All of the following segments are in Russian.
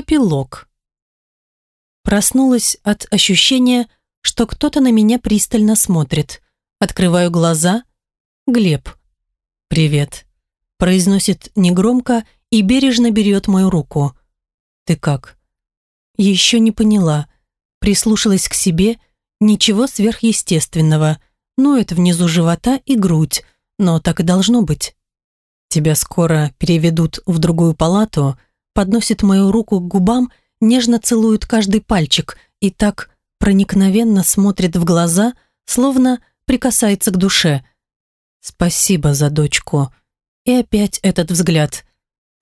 Эпилог. Проснулась от ощущения, что кто-то на меня пристально смотрит. Открываю глаза. Глеб. «Привет», – произносит негромко и бережно берет мою руку. «Ты как?» Еще не поняла. Прислушалась к себе. Ничего сверхъестественного. Ноет внизу живота и грудь. Но так и должно быть. Тебя скоро переведут в другую палату, подносит мою руку к губам, нежно целует каждый пальчик и так проникновенно смотрит в глаза, словно прикасается к душе. Спасибо за дочку. И опять этот взгляд.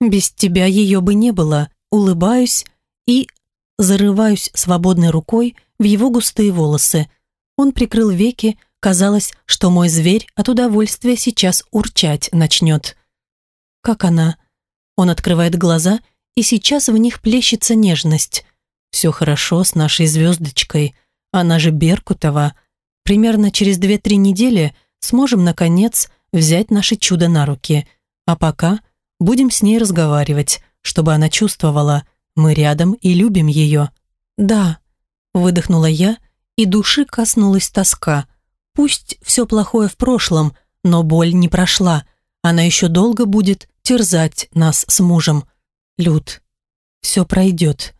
Без тебя ее бы не было. Улыбаюсь и зарываюсь свободной рукой в его густые волосы. Он прикрыл веки, казалось, что мой зверь от удовольствия сейчас урчать начнет. Как она? Он открывает глаза, и сейчас в них плещется нежность. Все хорошо с нашей звездочкой. Она же Беркутова. Примерно через две-три недели сможем, наконец, взять наше чудо на руки. А пока будем с ней разговаривать, чтобы она чувствовала, мы рядом и любим ее. Да, выдохнула я, и души коснулась тоска. Пусть все плохое в прошлом, но боль не прошла. Она еще долго будет терзать нас с мужем. Люд, все пройдет.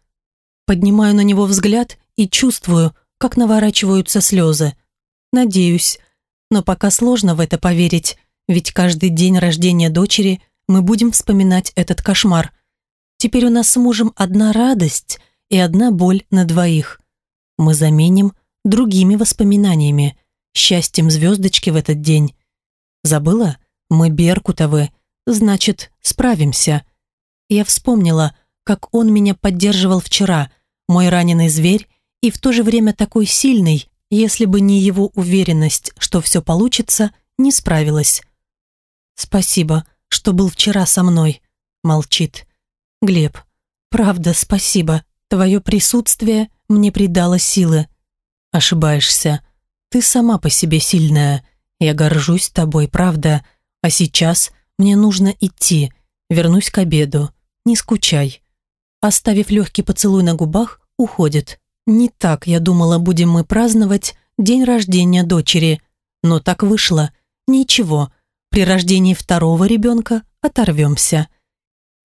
Поднимаю на него взгляд и чувствую, как наворачиваются слезы. Надеюсь, но пока сложно в это поверить, ведь каждый день рождения дочери мы будем вспоминать этот кошмар. Теперь у нас с мужем одна радость и одна боль на двоих. Мы заменим другими воспоминаниями, счастьем звездочки в этот день. Забыла? Мы Беркутовы, Значит, справимся. Я вспомнила, как он меня поддерживал вчера, мой раненый зверь, и в то же время такой сильный, если бы не его уверенность, что все получится, не справилась. «Спасибо, что был вчера со мной», — молчит. «Глеб, правда, спасибо. Твое присутствие мне придало силы». «Ошибаешься. Ты сама по себе сильная. Я горжусь тобой, правда. А сейчас мне нужно идти. Вернусь к обеду. Не скучай. Оставив легкий поцелуй на губах, уходит. Не так, я думала, будем мы праздновать день рождения дочери. Но так вышло. Ничего. При рождении второго ребенка оторвемся.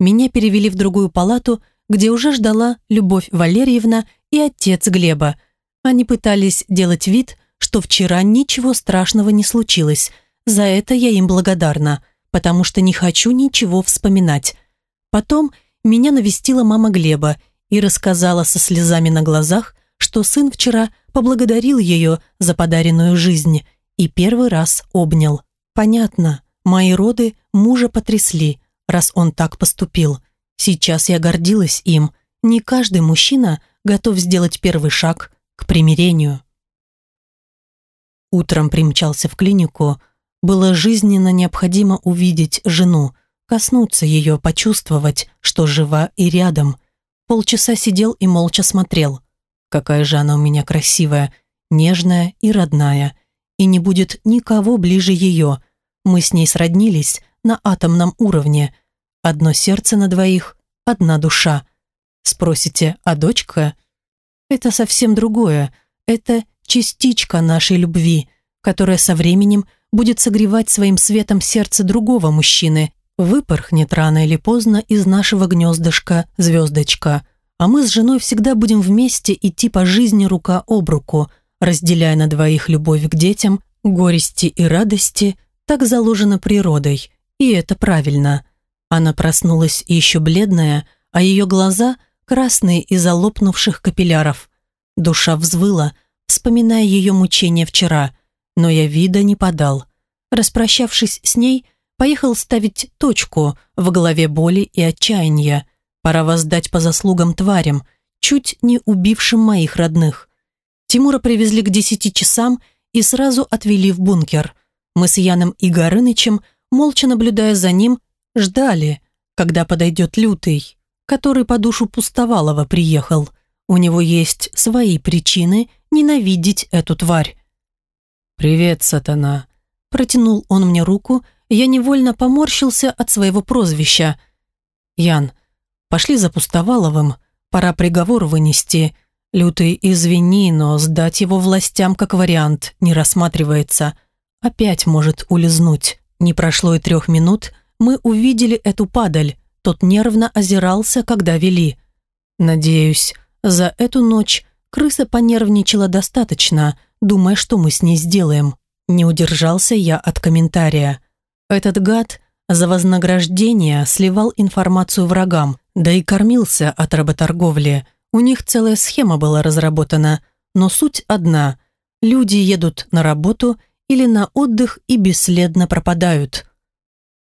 Меня перевели в другую палату, где уже ждала Любовь Валерьевна и отец Глеба. Они пытались делать вид, что вчера ничего страшного не случилось. За это я им благодарна потому что не хочу ничего вспоминать. Потом меня навестила мама Глеба и рассказала со слезами на глазах, что сын вчера поблагодарил ее за подаренную жизнь и первый раз обнял. Понятно, мои роды мужа потрясли, раз он так поступил. Сейчас я гордилась им. Не каждый мужчина готов сделать первый шаг к примирению. Утром примчался в клинику, было жизненно необходимо увидеть жену, коснуться ее, почувствовать, что жива и рядом. Полчаса сидел и молча смотрел. Какая же она у меня красивая, нежная и родная. И не будет никого ближе ее. Мы с ней сроднились на атомном уровне. Одно сердце на двоих, одна душа. Спросите, а дочка? Это совсем другое. Это частичка нашей любви, которая со временем – будет согревать своим светом сердце другого мужчины, выпорхнет рано или поздно из нашего гнездышка звездочка, а мы с женой всегда будем вместе идти по жизни рука об руку, разделяя на двоих любовь к детям, горести и радости, так заложено природой, и это правильно. Она проснулась еще бледная, а ее глаза красные из-за лопнувших капилляров. Душа взвыла, вспоминая ее мучения вчера, но я вида не подал. Распрощавшись с ней, поехал ставить точку в голове боли и отчаяния. Пора воздать по заслугам тварям, чуть не убившим моих родных. Тимура привезли к десяти часам и сразу отвели в бункер. Мы с Яном и Горынычем, молча наблюдая за ним, ждали, когда подойдет Лютый, который по душу Пустовалова приехал. У него есть свои причины ненавидеть эту тварь. «Привет, сатана!» Протянул он мне руку, и я невольно поморщился от своего прозвища. «Ян, пошли за Пустоваловым, Пора приговор вынести. Лютый, извини, но сдать его властям как вариант не рассматривается. Опять может улизнуть. Не прошло и трех минут, мы увидели эту падаль. Тот нервно озирался, когда вели. Надеюсь, за эту ночь крыса понервничала достаточно, думая, что мы с ней сделаем. Не удержался я от комментария. Этот гад за вознаграждение сливал информацию врагам, да и кормился от работорговли. У них целая схема была разработана, но суть одна. Люди едут на работу или на отдых и бесследно пропадают.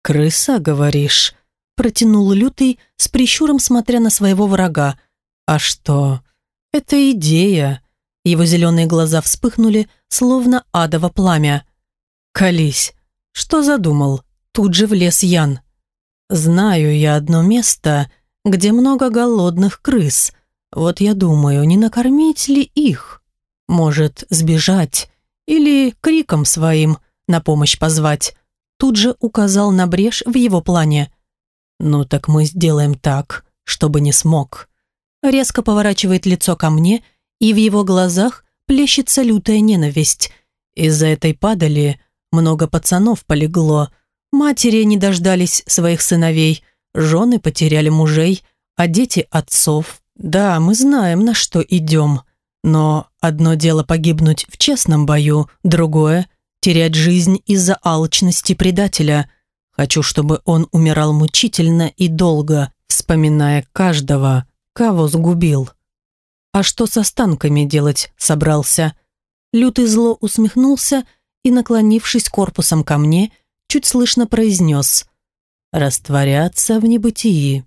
«Крыса, говоришь?» протянул Лютый с прищуром, смотря на своего врага. «А что? Это идея!» Его зеленые глаза вспыхнули, словно адово пламя. «Колись! Что задумал?» Тут же влез Ян. «Знаю я одно место, где много голодных крыс. Вот я думаю, не накормить ли их? Может, сбежать? Или криком своим на помощь позвать?» Тут же указал на брешь в его плане. «Ну так мы сделаем так, чтобы не смог». Резко поворачивает лицо ко мне, и в его глазах плещется лютая ненависть. Из-за этой падали много пацанов полегло, Матери не дождались своих сыновей, жены потеряли мужей, а дети – отцов. Да, мы знаем, на что идем. Но одно дело погибнуть в честном бою, другое – терять жизнь из-за алчности предателя. Хочу, чтобы он умирал мучительно и долго, вспоминая каждого, кого сгубил. А что с останками делать собрался? Лютый зло усмехнулся и, наклонившись корпусом ко мне, – чуть слышно произнес «Растворяться в небытии».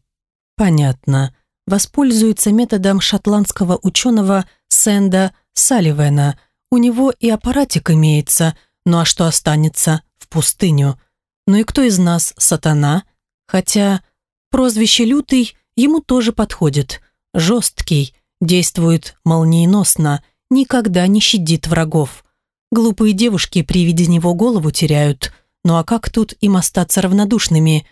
Понятно. Воспользуется методом шотландского ученого Сэнда Салливена. У него и аппаратик имеется, ну а что останется? В пустыню. Ну и кто из нас сатана? Хотя прозвище «Лютый» ему тоже подходит. Жесткий, действует молниеносно, никогда не щадит врагов. Глупые девушки при виде него голову теряют. Ну а как тут им остаться равнодушными?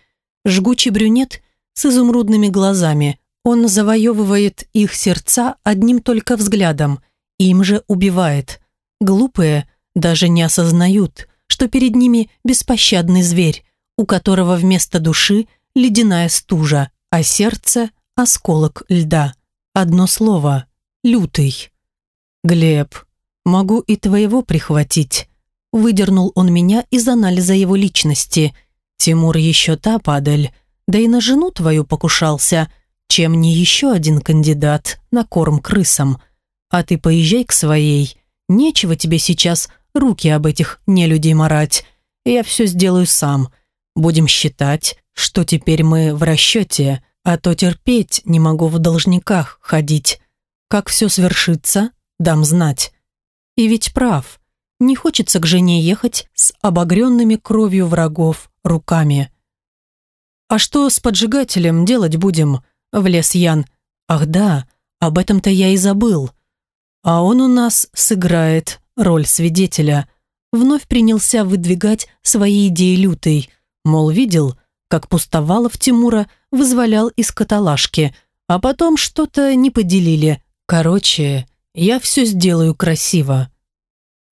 Жгучий брюнет с изумрудными глазами. Он завоевывает их сердца одним только взглядом. Им же убивает. Глупые даже не осознают, что перед ними беспощадный зверь, у которого вместо души ледяная стужа, а сердце – осколок льда. Одно слово – лютый. «Глеб, могу и твоего прихватить», Выдернул он меня из анализа его личности. Тимур еще та падаль. Да и на жену твою покушался. Чем не еще один кандидат на корм крысам. А ты поезжай к своей. Нечего тебе сейчас руки об этих нелюдей марать. Я все сделаю сам. Будем считать, что теперь мы в расчете, а то терпеть не могу в должниках ходить. Как все свершится, дам знать. И ведь прав. Не хочется к жене ехать с обогренными кровью врагов руками. «А что с поджигателем делать будем?» – влез Ян. «Ах да, об этом-то я и забыл. А он у нас сыграет роль свидетеля». Вновь принялся выдвигать свои идеи лютый. Мол, видел, как Пустовалов Тимура вызволял из каталажки, а потом что-то не поделили. Короче, я все сделаю красиво.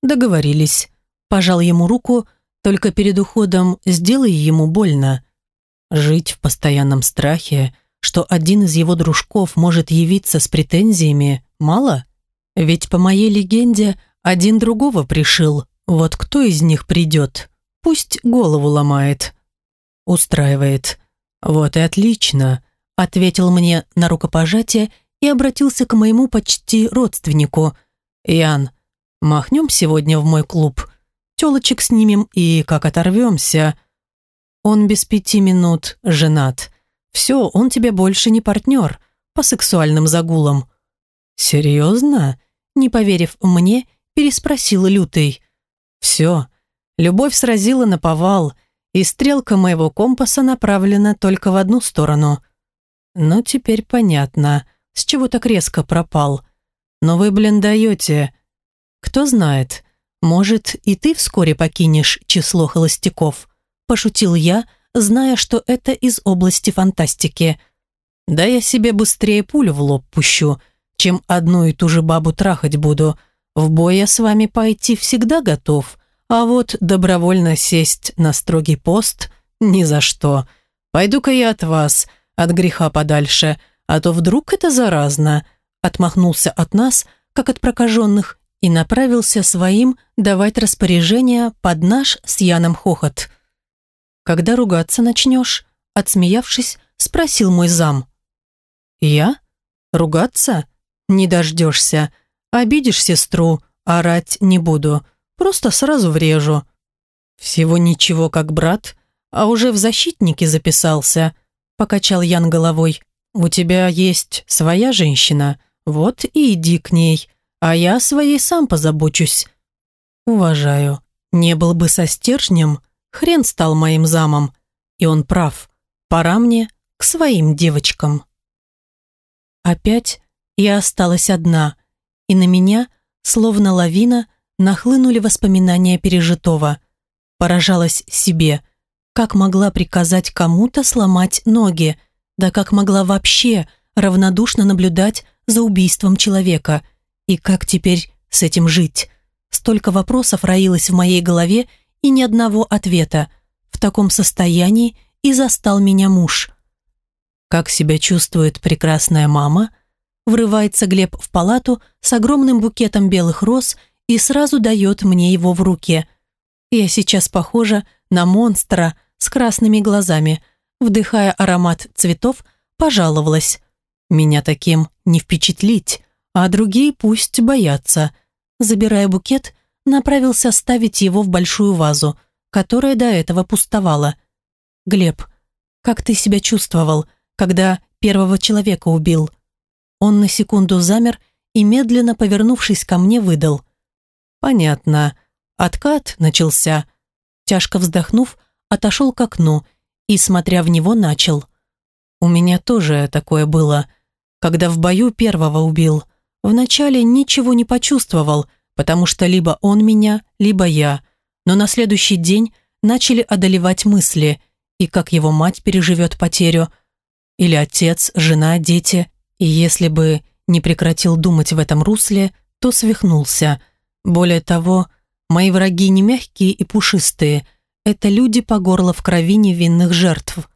Договорились. Пожал ему руку, только перед уходом сделай ему больно. Жить в постоянном страхе, что один из его дружков может явиться с претензиями, мало? Ведь по моей легенде один другого пришил. Вот кто из них придет? Пусть голову ломает. Устраивает. Вот и отлично, ответил мне на рукопожатие и обратился к моему почти родственнику. Ян, Махнем сегодня в мой клуб. Телочек снимем и как оторвемся. Он без пяти минут женат. Все, он тебе больше не партнер по сексуальным загулам. Серьезно? Не поверив мне, переспросил Лютый. Все, любовь сразила на повал, и стрелка моего компаса направлена только в одну сторону. Ну, теперь понятно, с чего так резко пропал. Но вы, блин, даете. Кто знает, может, и ты вскоре покинешь число холостяков, пошутил я, зная, что это из области фантастики. Да я себе быстрее пулю в лоб пущу, чем одну и ту же бабу трахать буду. В бой я с вами пойти всегда готов, а вот добровольно сесть на строгий пост ни за что. Пойду-ка я от вас, от греха подальше, а то вдруг это заразно». Отмахнулся от нас, как от прокаженных, и направился своим давать распоряжения под наш с Яном хохот. «Когда ругаться начнешь?» Отсмеявшись, спросил мой зам. «Я? Ругаться? Не дождешься. Обидишь сестру, орать не буду. Просто сразу врежу. Всего ничего, как брат, а уже в защитнике записался», покачал Ян головой. «У тебя есть своя женщина, вот и иди к ней, а я своей сам позабочусь». «Уважаю. Не был бы со стержнем, хрен стал моим замом. И он прав. Пора мне к своим девочкам. Опять я осталась одна, и на меня, словно лавина, нахлынули воспоминания пережитого. Поражалась себе, как могла приказать кому-то сломать ноги, да как могла вообще равнодушно наблюдать за убийством человека, и как теперь с этим жить. Столько вопросов роилось в моей голове и ни одного ответа. В таком состоянии и застал меня муж. Как себя чувствует прекрасная мама? Врывается Глеб в палату с огромным букетом белых роз и сразу дает мне его в руки. Я сейчас похожа на монстра с красными глазами. Вдыхая аромат цветов, пожаловалась. Меня таким не впечатлить, а другие пусть боятся. Забирая букет, направился ставить его в большую вазу, которая до этого пустовала – «Глеб, как ты себя чувствовал, когда первого человека убил?» Он на секунду замер и, медленно повернувшись ко мне, выдал. «Понятно. Откат начался». Тяжко вздохнув, отошел к окну и, смотря в него, начал. «У меня тоже такое было. Когда в бою первого убил, вначале ничего не почувствовал, потому что либо он меня, либо я. Но на следующий день начали одолевать мысли, и как его мать переживет потерю, или отец, жена, дети. И если бы не прекратил думать в этом русле, то свихнулся. Более того, мои враги не мягкие и пушистые, это люди по горло в крови невинных жертв.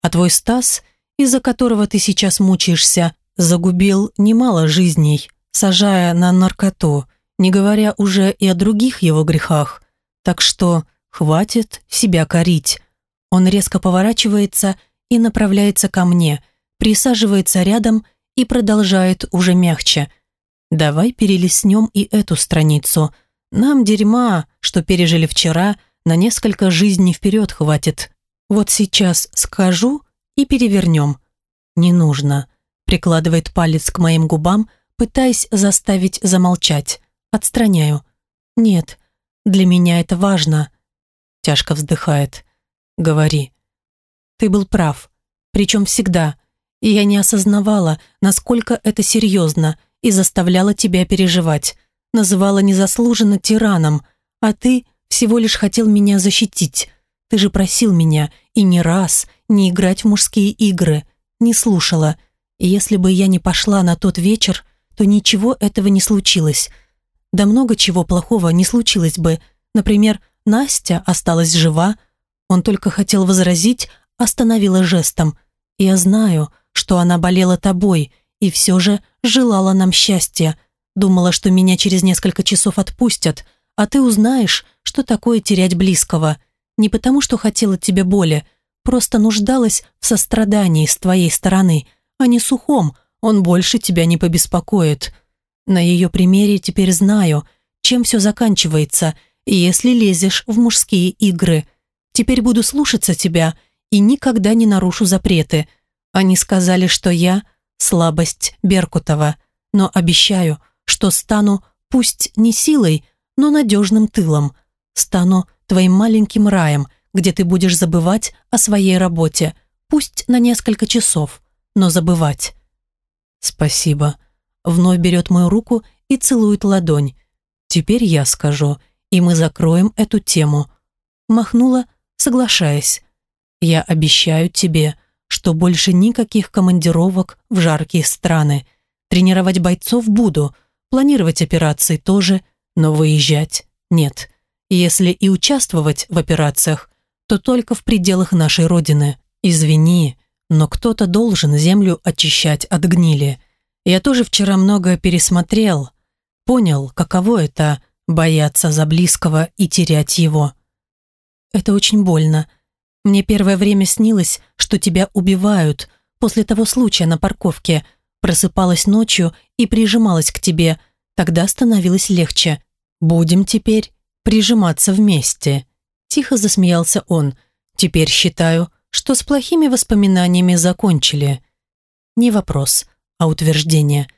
А твой Стас, из-за которого ты сейчас мучаешься, загубил немало жизней, сажая на наркоту, не говоря уже и о других его грехах. Так что хватит себя корить. Он резко поворачивается и направляется ко мне, присаживается рядом и продолжает уже мягче. «Давай перелистнем и эту страницу. Нам дерьма, что пережили вчера, на несколько жизней вперед хватит. Вот сейчас скажу и перевернем». «Не нужно», — прикладывает палец к моим губам, пытаясь заставить замолчать. Отстраняю. «Нет, для меня это важно», — тяжко вздыхает. Говори. Ты был прав. Причем всегда. И я не осознавала, насколько это серьезно, и заставляла тебя переживать. Называла незаслуженно тираном, а ты всего лишь хотел меня защитить. Ты же просил меня и не раз не играть в мужские игры. Не слушала. И если бы я не пошла на тот вечер, то ничего этого не случилось. Да много чего плохого не случилось бы. Например, Настя осталась жива, он только хотел возразить, остановила жестом. «Я знаю, что она болела тобой и все же желала нам счастья. Думала, что меня через несколько часов отпустят, а ты узнаешь, что такое терять близкого. Не потому, что хотела тебе боли, просто нуждалась в сострадании с твоей стороны, а не сухом, он больше тебя не побеспокоит. На ее примере теперь знаю, чем все заканчивается, если лезешь в мужские игры – Теперь буду слушаться тебя и никогда не нарушу запреты. Они сказали, что я – слабость Беркутова, но обещаю, что стану пусть не силой, но надежным тылом. Стану твоим маленьким раем, где ты будешь забывать о своей работе, пусть на несколько часов, но забывать. Спасибо. Вновь берет мою руку и целует ладонь. Теперь я скажу, и мы закроем эту тему. Махнула соглашаясь. «Я обещаю тебе, что больше никаких командировок в жаркие страны. Тренировать бойцов буду, планировать операции тоже, но выезжать нет. Если и участвовать в операциях, то только в пределах нашей Родины. Извини, но кто-то должен землю очищать от гнили. Я тоже вчера много пересмотрел, понял, каково это – бояться за близкого и терять его. Это очень больно. Мне первое время снилось, что тебя убивают после того случая на парковке. Просыпалась ночью и прижималась к тебе. Тогда становилось легче. Будем теперь прижиматься вместе. Тихо засмеялся он. Теперь считаю, что с плохими воспоминаниями закончили. Не вопрос, а утверждение.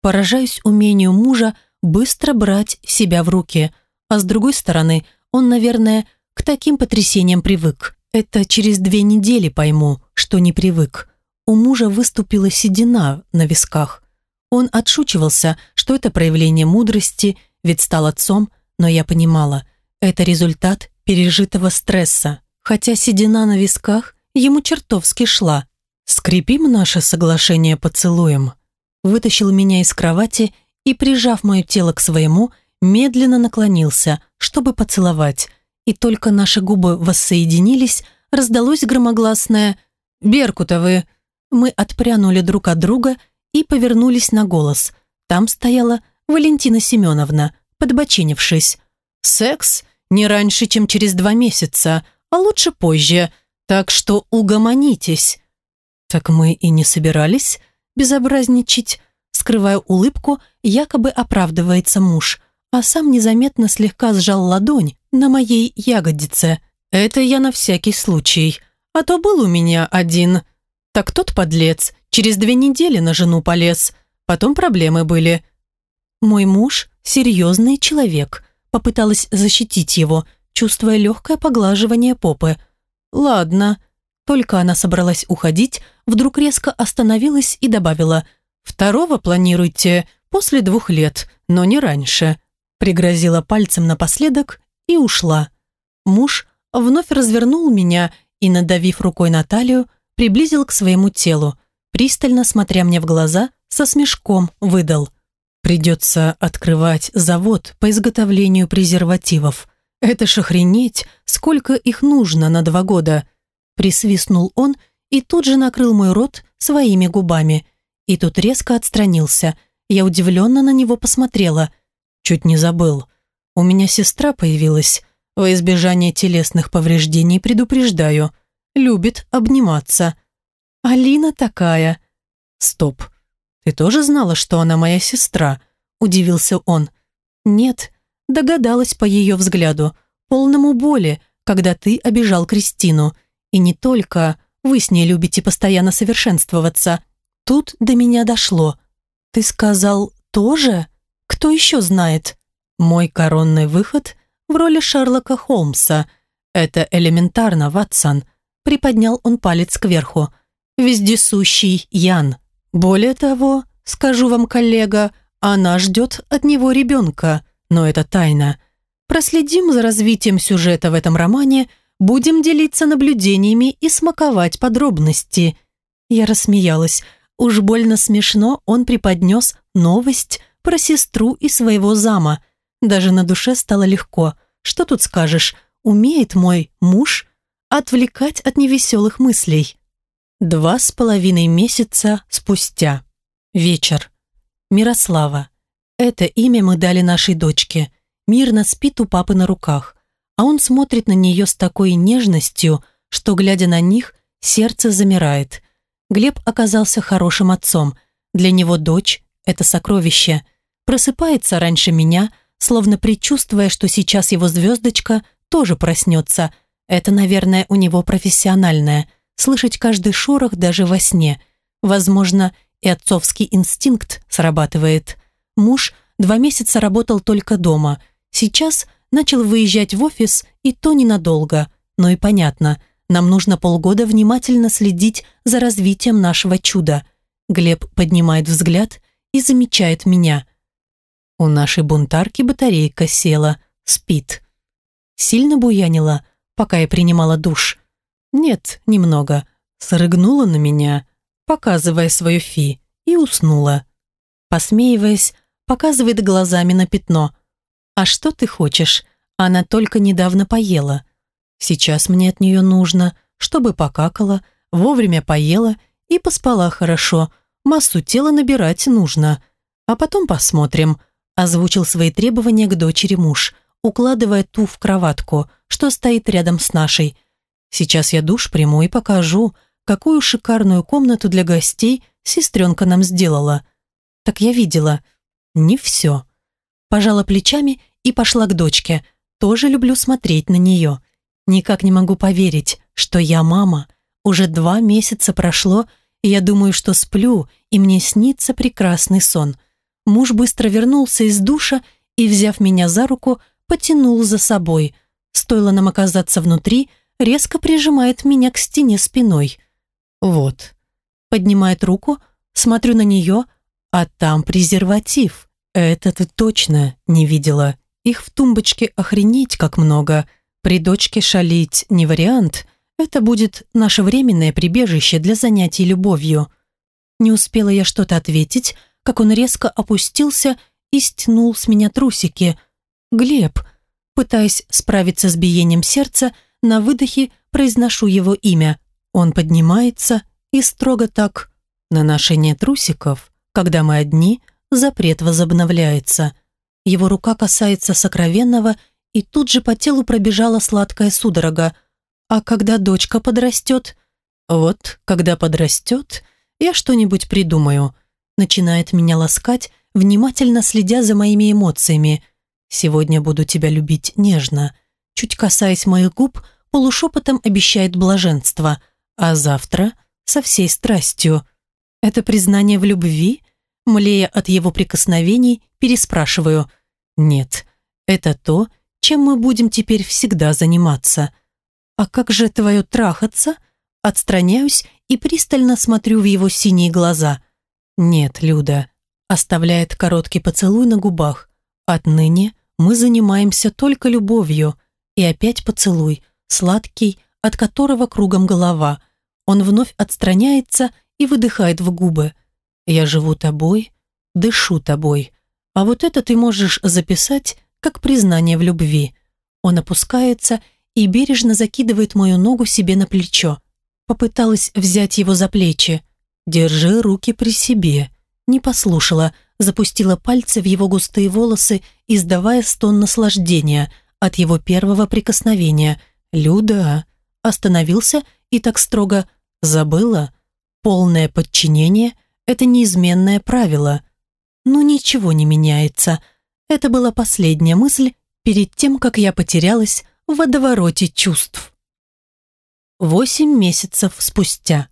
Поражаюсь умению мужа быстро брать себя в руки, а с другой стороны, он, наверное, к таким потрясениям привык. Это через две недели пойму, что не привык. У мужа выступила седина на висках. Он отшучивался, что это проявление мудрости, ведь стал отцом, но я понимала, это результат пережитого стресса. Хотя седина на висках ему чертовски шла. «Скрепим наше соглашение поцелуем». Вытащил меня из кровати и, прижав мое тело к своему, медленно наклонился, чтобы поцеловать – и только наши губы воссоединились, раздалось громогласное «Беркута вы!». Мы отпрянули друг от друга и повернулись на голос. Там стояла Валентина Семеновна, подбочинившись. «Секс не раньше, чем через два месяца, а лучше позже, так что угомонитесь». «Так мы и не собирались безобразничать», скрывая улыбку, якобы оправдывается муж, а сам незаметно слегка сжал ладонь, на моей ягодице. Это я на всякий случай. А то был у меня один. Так тот подлец через две недели на жену полез. Потом проблемы были. Мой муж – серьезный человек. Попыталась защитить его, чувствуя легкое поглаживание попы. Ладно. Только она собралась уходить, вдруг резко остановилась и добавила «Второго планируйте после двух лет, но не раньше». Пригрозила пальцем напоследок и ушла. Муж вновь развернул меня и, надавив рукой на талию, приблизил к своему телу, пристально смотря мне в глаза, со смешком выдал. «Придется открывать завод по изготовлению презервативов. Это ж охренеть, сколько их нужно на два года!» Присвистнул он и тут же накрыл мой рот своими губами. И тут резко отстранился. Я удивленно на него посмотрела. Чуть не забыл. У меня сестра появилась. Во избежание телесных повреждений предупреждаю. Любит обниматься. Алина такая. Стоп. Ты тоже знала, что она моя сестра? Удивился он. Нет, догадалась по ее взгляду. Полному боли, когда ты обижал Кристину. И не только вы с ней любите постоянно совершенствоваться. Тут до меня дошло. Ты сказал «тоже»? Кто еще знает? Мой коронный выход в роли Шерлока Холмса. Это элементарно, Ватсон. Приподнял он палец кверху. Вездесущий Ян. Более того, скажу вам, коллега, она ждет от него ребенка, но это тайна. Проследим за развитием сюжета в этом романе, будем делиться наблюдениями и смаковать подробности. Я рассмеялась. Уж больно смешно он преподнес новость про сестру и своего зама – даже на душе стало легко. Что тут скажешь? Умеет мой муж отвлекать от невеселых мыслей. Два с половиной месяца спустя. Вечер. Мирослава. Это имя мы дали нашей дочке. Мирно спит у папы на руках. А он смотрит на нее с такой нежностью, что, глядя на них, сердце замирает. Глеб оказался хорошим отцом. Для него дочь – это сокровище. Просыпается раньше меня – словно предчувствуя, что сейчас его звездочка тоже проснется. Это, наверное, у него профессиональное. Слышать каждый шорох даже во сне. Возможно, и отцовский инстинкт срабатывает. Муж два месяца работал только дома. Сейчас начал выезжать в офис, и то ненадолго. Но и понятно, нам нужно полгода внимательно следить за развитием нашего чуда. Глеб поднимает взгляд и замечает меня – у нашей бунтарки батарейка села, спит. Сильно буянила, пока я принимала душ. Нет, немного. Срыгнула на меня, показывая свою фи, и уснула. Посмеиваясь, показывает глазами на пятно. «А что ты хочешь? Она только недавно поела. Сейчас мне от нее нужно, чтобы покакала, вовремя поела и поспала хорошо. Массу тела набирать нужно. А потом посмотрим», озвучил свои требования к дочери муж, укладывая ту в кроватку, что стоит рядом с нашей. «Сейчас я душ приму и покажу, какую шикарную комнату для гостей сестренка нам сделала. Так я видела. Не все. Пожала плечами и пошла к дочке. Тоже люблю смотреть на нее. Никак не могу поверить, что я мама. Уже два месяца прошло, и я думаю, что сплю, и мне снится прекрасный сон. Муж быстро вернулся из душа и, взяв меня за руку, потянул за собой. Стоило нам оказаться внутри, резко прижимает меня к стене спиной. Вот. Поднимает руку, смотрю на нее, а там презерватив. Это ты точно не видела. Их в тумбочке охренеть как много. При дочке шалить не вариант. Это будет наше временное прибежище для занятий любовью. Не успела я что-то ответить, как он резко опустился и стянул с меня трусики. «Глеб», пытаясь справиться с биением сердца, на выдохе произношу его имя. Он поднимается и строго так «На ношение трусиков, когда мы одни, запрет возобновляется». Его рука касается сокровенного, и тут же по телу пробежала сладкая судорога. А когда дочка подрастет? Вот, когда подрастет, я что-нибудь придумаю. Начинает меня ласкать, внимательно следя за моими эмоциями. Сегодня буду тебя любить нежно. Чуть касаясь моих губ, полушепотом обещает блаженство – а завтра со всей страстью. Это признание в любви? Млея от его прикосновений, переспрашиваю. Нет, это то, чем мы будем теперь всегда заниматься. А как же твое трахаться? Отстраняюсь и пристально смотрю в его синие глаза. Нет, Люда. Оставляет короткий поцелуй на губах. Отныне мы занимаемся только любовью. И опять поцелуй, сладкий, от которого кругом голова. Он вновь отстраняется и выдыхает в губы. «Я живу тобой, дышу тобой. А вот это ты можешь записать как признание в любви». Он опускается и бережно закидывает мою ногу себе на плечо. Попыталась взять его за плечи. «Держи руки при себе». Не послушала, запустила пальцы в его густые волосы, издавая стон наслаждения от его первого прикосновения. «Люда, остановился и так строго «забыла». Полное подчинение – это неизменное правило. Ну ничего не меняется. Это была последняя мысль перед тем, как я потерялась в водовороте чувств. Восемь месяцев спустя.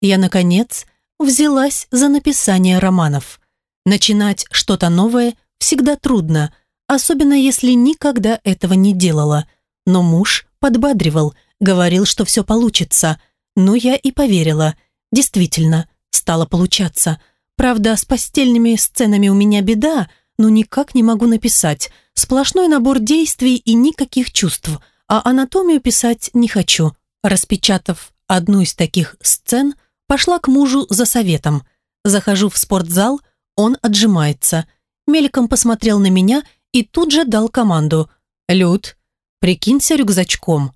Я, наконец, взялась за написание романов. Начинать что-то новое всегда трудно, особенно если никогда этого не делала. Но муж подбадривал, говорил, что все получится. Но я и поверила. Действительно, стало получаться. Правда, с постельными сценами у меня беда, но никак не могу написать. Сплошной набор действий и никаких чувств. А анатомию писать не хочу. Распечатав одну из таких сцен, пошла к мужу за советом. Захожу в спортзал, он отжимается. Мельком посмотрел на меня и тут же дал команду. «Люд, Прикинься рюкзачком.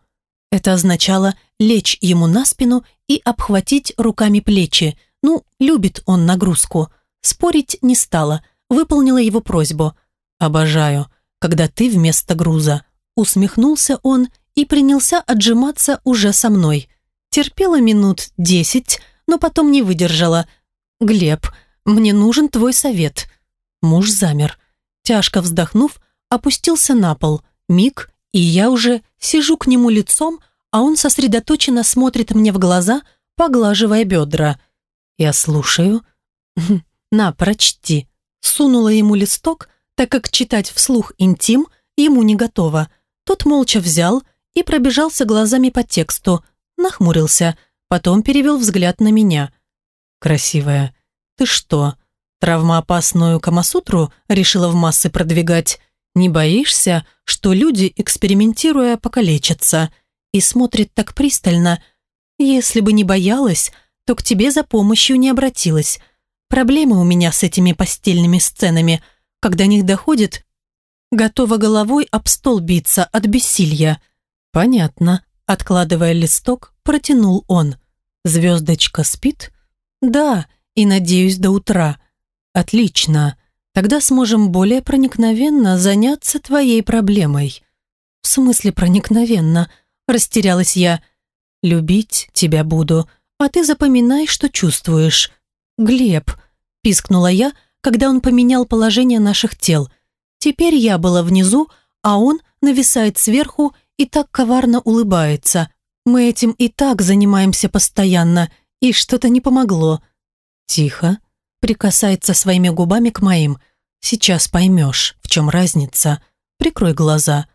Это означало лечь ему на спину и обхватить руками плечи. Ну, любит он нагрузку. Спорить не стала, выполнила его просьбу. «Обожаю, когда ты вместо груза». Усмехнулся он и принялся отжиматься уже со мной. Терпела минут десять, но потом не выдержала. «Глеб, мне нужен твой совет». Муж замер. Тяжко вздохнув, опустился на пол. Миг, и я уже сижу к нему лицом, а он сосредоточенно смотрит мне в глаза, поглаживая бедра. Я слушаю. «На, прочти». Сунула ему листок, так как читать вслух интим ему не готово. Тот молча взял и пробежался глазами по тексту, нахмурился, потом перевел взгляд на меня. «Красивая, ты что, травмоопасную камасутру решила в массы продвигать?» Не боишься, что люди, экспериментируя, покалечатся? И смотрит так пристально. Если бы не боялась, то к тебе за помощью не обратилась. Проблемы у меня с этими постельными сценами. Когда них доходит, готова головой об стол биться от бессилья. Понятно. Откладывая листок, протянул он. Звездочка спит? Да, и надеюсь до утра. Отлично. Тогда сможем более проникновенно заняться твоей проблемой. В смысле проникновенно? Растерялась я. Любить тебя буду, а ты запоминай, что чувствуешь. Глеб, пискнула я, когда он поменял положение наших тел. Теперь я была внизу, а он нависает сверху и так коварно улыбается. Мы этим и так занимаемся постоянно, и что-то не помогло. Тихо, прикасается своими губами к моим. Сейчас поймешь, в чем разница. Прикрой глаза.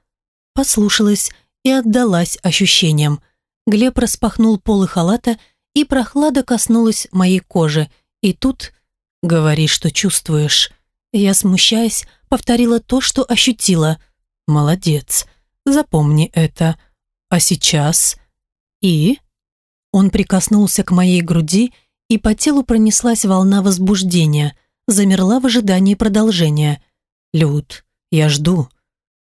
Послушалась и отдалась ощущениям. Глеб распахнул полы халата, и прохлада коснулась моей кожи. И тут «Говори, что чувствуешь». Я, смущаясь, повторила то, что ощутила. «Молодец. Запомни это. А сейчас...» «И?» Он прикоснулся к моей груди, и по телу пронеслась волна возбуждения, замерла в ожидании продолжения. «Люд, я жду».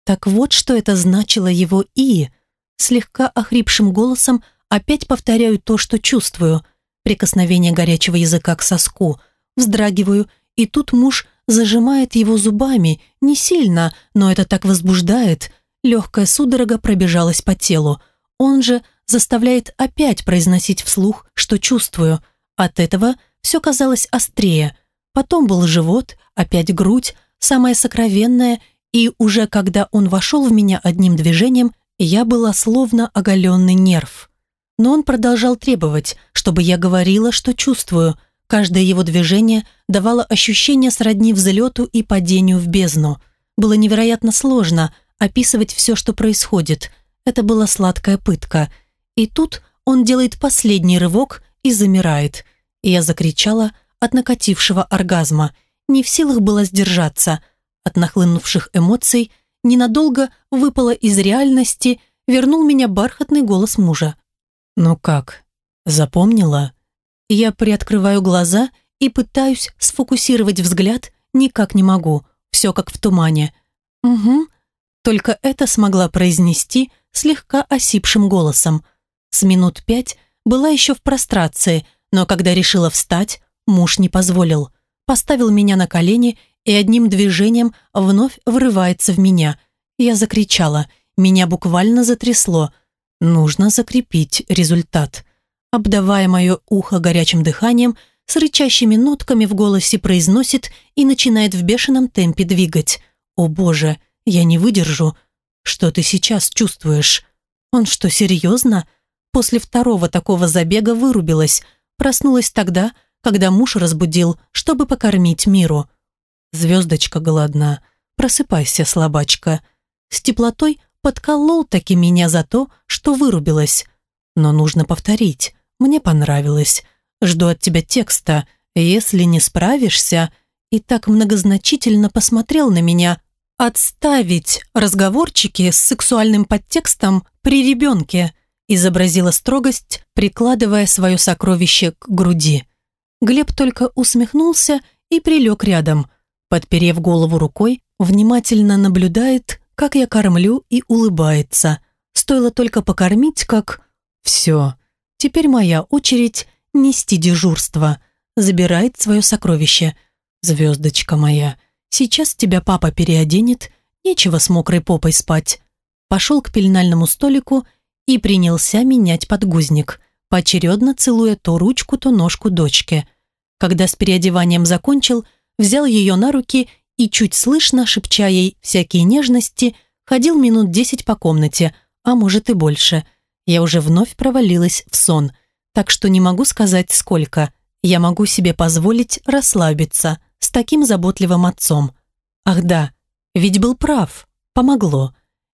Так вот, что это значило его «и». Слегка охрипшим голосом опять повторяю то, что чувствую. Прикосновение горячего языка к соску. Вздрагиваю, и тут муж зажимает его зубами, не сильно, но это так возбуждает. Легкая судорога пробежалась по телу. Он же заставляет опять произносить вслух, что чувствую. От этого все казалось острее. Потом был живот, опять грудь, самое сокровенное, и уже когда он вошел в меня одним движением, я была словно оголенный нерв. Но он продолжал требовать, чтобы я говорила, что чувствую. Каждое его движение давало ощущение сродни взлету и падению в бездну. Было невероятно сложно описывать все, что происходит. Это была сладкая пытка – и тут он делает последний рывок и замирает. Я закричала от накатившего оргазма. Не в силах было сдержаться. От нахлынувших эмоций ненадолго выпало из реальности, вернул меня бархатный голос мужа. «Ну как, запомнила?» Я приоткрываю глаза и пытаюсь сфокусировать взгляд, никак не могу. Все как в тумане. «Угу». Только это смогла произнести слегка осипшим голосом. С минут пять была еще в прострации, но когда решила встать, муж не позволил. Поставил меня на колени и одним движением вновь врывается в меня. Я закричала, меня буквально затрясло. Нужно закрепить результат. Обдавая мое ухо горячим дыханием, с рычащими нотками в голосе произносит и начинает в бешеном темпе двигать. «О боже, я не выдержу. Что ты сейчас чувствуешь? Он что, серьезно?» После второго такого забега вырубилась. Проснулась тогда, когда муж разбудил, чтобы покормить миру. Звездочка голодна. Просыпайся, слабачка. С теплотой подколол таки меня за то, что вырубилась. Но нужно повторить. Мне понравилось. Жду от тебя текста. Если не справишься... И так многозначительно посмотрел на меня. Отставить разговорчики с сексуальным подтекстом при ребенке изобразила строгость, прикладывая свое сокровище к груди. Глеб только усмехнулся и прилег рядом, подперев голову рукой, внимательно наблюдает, как я кормлю и улыбается. Стоило только покормить, как... Все, теперь моя очередь нести дежурство. Забирает свое сокровище. Звездочка моя, сейчас тебя папа переоденет, нечего с мокрой попой спать. Пошел к пеленальному столику и принялся менять подгузник, поочередно целуя то ручку, то ножку дочки. Когда с переодеванием закончил, взял ее на руки и, чуть слышно, шепча ей всякие нежности, ходил минут десять по комнате, а может и больше. Я уже вновь провалилась в сон, так что не могу сказать сколько. Я могу себе позволить расслабиться с таким заботливым отцом. Ах да, ведь был прав, помогло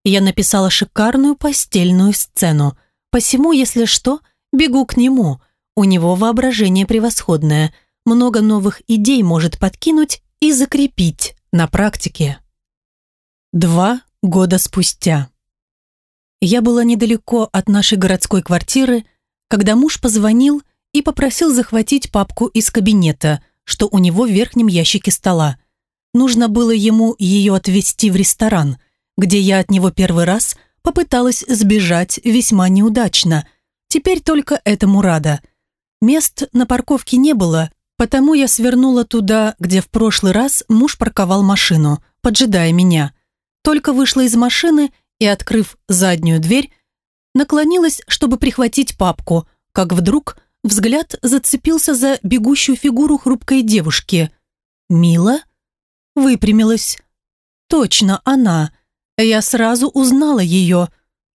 я написала шикарную постельную сцену. Посему, если что, бегу к нему. У него воображение превосходное. Много новых идей может подкинуть и закрепить на практике. Два года спустя. Я была недалеко от нашей городской квартиры, когда муж позвонил и попросил захватить папку из кабинета, что у него в верхнем ящике стола. Нужно было ему ее отвезти в ресторан, где я от него первый раз попыталась сбежать весьма неудачно. Теперь только этому рада. Мест на парковке не было, потому я свернула туда, где в прошлый раз муж парковал машину, поджидая меня. Только вышла из машины и, открыв заднюю дверь, наклонилась, чтобы прихватить папку, как вдруг взгляд зацепился за бегущую фигуру хрупкой девушки. «Мила?» Выпрямилась. «Точно она!» Я сразу узнала ее.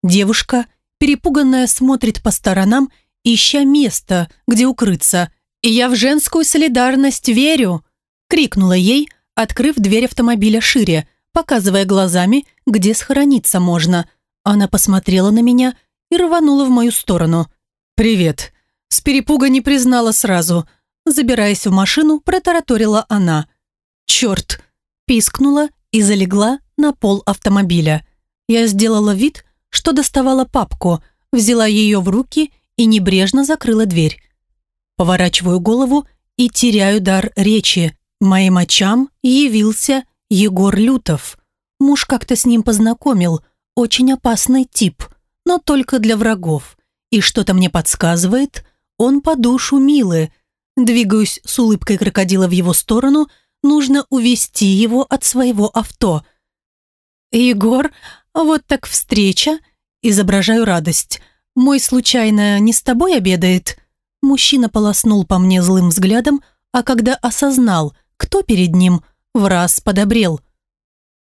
Девушка, перепуганная, смотрит по сторонам, ища место, где укрыться. «И я в женскую солидарность верю!» крикнула ей, открыв дверь автомобиля шире, показывая глазами, где схорониться можно. Она посмотрела на меня и рванула в мою сторону. «Привет!» С перепуга не признала сразу. Забираясь в машину, протараторила она. «Черт!» Пискнула и залегла на пол автомобиля. Я сделала вид, что доставала папку, взяла ее в руки и небрежно закрыла дверь. Поворачиваю голову и теряю дар речи. Моим очам явился Егор Лютов. Муж как-то с ним познакомил. Очень опасный тип, но только для врагов. И что-то мне подсказывает, он по душу милый. Двигаюсь с улыбкой крокодила в его сторону, нужно увести его от своего авто. «Егор, вот так встреча!» Изображаю радость. «Мой случайно не с тобой обедает?» Мужчина полоснул по мне злым взглядом, а когда осознал, кто перед ним, в раз подобрел.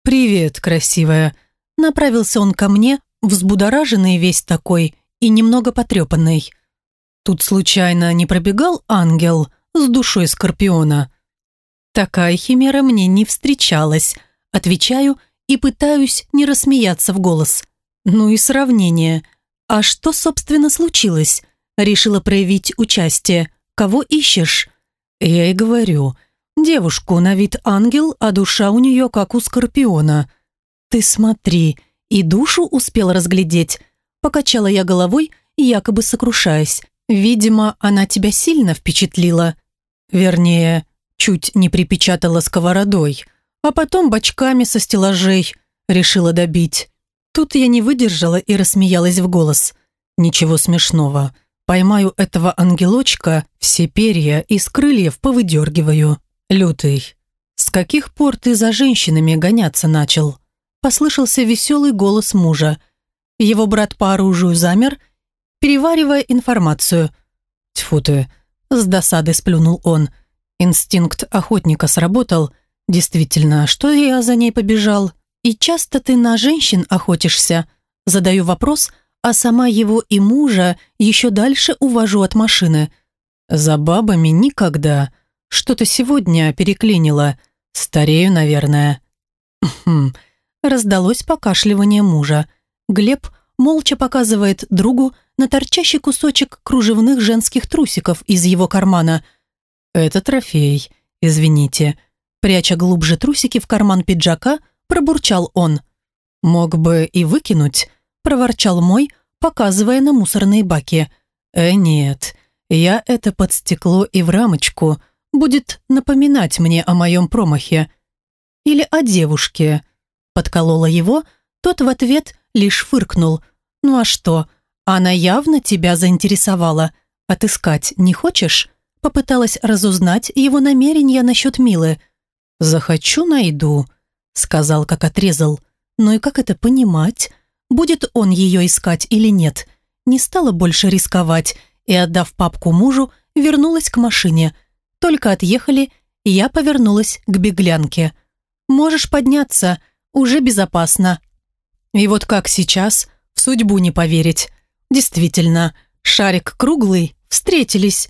«Привет, красивая!» Направился он ко мне, взбудораженный весь такой и немного потрепанный. Тут случайно не пробегал ангел с душой скорпиона? Такая химера мне не встречалась. Отвечаю и пытаюсь не рассмеяться в голос. Ну и сравнение. А что, собственно, случилось? Решила проявить участие. Кого ищешь? Я и говорю. Девушку на вид ангел, а душа у нее как у скорпиона. Ты смотри, и душу успел разглядеть. Покачала я головой, якобы сокрушаясь. Видимо, она тебя сильно впечатлила. Вернее, чуть не припечатала сковородой, а потом бочками со стеллажей решила добить. Тут я не выдержала и рассмеялась в голос. Ничего смешного. Поймаю этого ангелочка, все перья из крыльев повыдергиваю. Лютый, с каких пор ты за женщинами гоняться начал? Послышался веселый голос мужа. Его брат по оружию замер, переваривая информацию. Тьфу ты, с досады сплюнул он. Инстинкт охотника сработал. Действительно, что я за ней побежал? И часто ты на женщин охотишься? Задаю вопрос, а сама его и мужа еще дальше увожу от машины. За бабами никогда. Что-то сегодня переклинило. Старею, наверное. Хм. Раздалось покашливание мужа. Глеб молча показывает другу на торчащий кусочек кружевных женских трусиков из его кармана. «Это трофей, извините». Пряча глубже трусики в карман пиджака, пробурчал он. «Мог бы и выкинуть», проворчал мой, показывая на мусорные баки. «Э, нет, я это под стекло и в рамочку. Будет напоминать мне о моем промахе. Или о девушке». Подколола его, тот в ответ лишь фыркнул. «Ну а что, она явно тебя заинтересовала. Отыскать не хочешь?» Попыталась разузнать его намерения насчет Милы. «Захочу, найду», — сказал, как отрезал. «Ну и как это понимать?» будет он ее искать или нет. Не стала больше рисковать и, отдав папку мужу, вернулась к машине. Только отъехали, я повернулась к беглянке. «Можешь подняться, уже безопасно». И вот как сейчас, в судьбу не поверить. Действительно, шарик круглый, встретились.